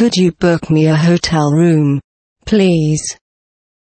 Could you book me a hotel room? Please.